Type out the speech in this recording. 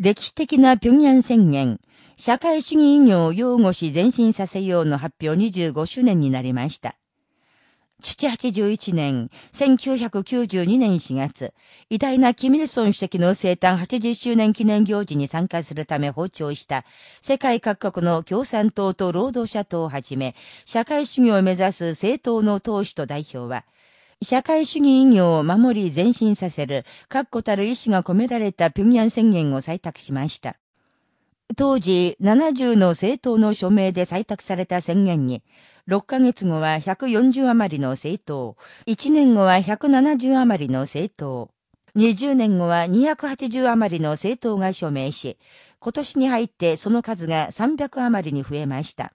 歴史的な平壌宣言、社会主義医業を擁護し前進させようの発表25周年になりました。父81年、1992年4月、偉大なキミルソン主席の生誕80周年記念行事に参加するため訪朝した世界各国の共産党と労働者党をはじめ、社会主義を目指す政党の党首と代表は、社会主義医業を守り前進させる確固たる意志が込められた平壌宣言を採択しました。当時、70の政党の署名で採択された宣言に、6ヶ月後は140余りの政党、1年後は170余りの政党、20年後は280余りの政党が署名し、今年に入ってその数が300余りに増えました。